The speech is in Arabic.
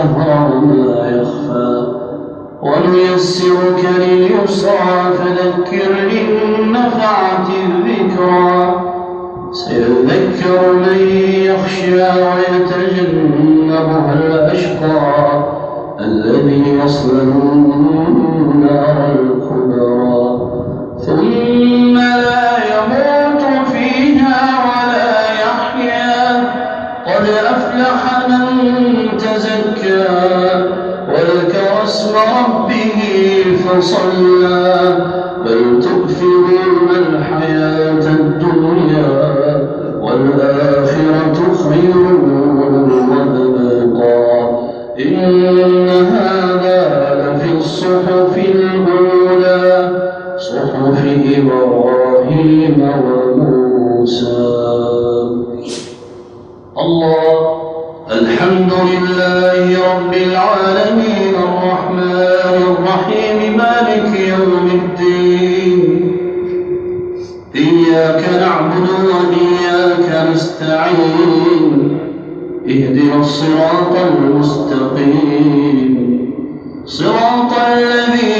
يعلم الجهر وما يخفى. ونيسرك لليسرى فذكر إن نفعت الذكرى. سيذكر من يخشى ويتجنبها الأشقى. الذي يصلى النار فصلى بل تؤثرون الحياة الدنيا والآخرة خير وأبقى. إن هذا لفي الصحف الأولى صحف إبراهيم وموسى. الله الحمد لله رب العالمين. إياك نعبد وإياك نستعين. اهدنا الصراط المستقيم. صراط الذين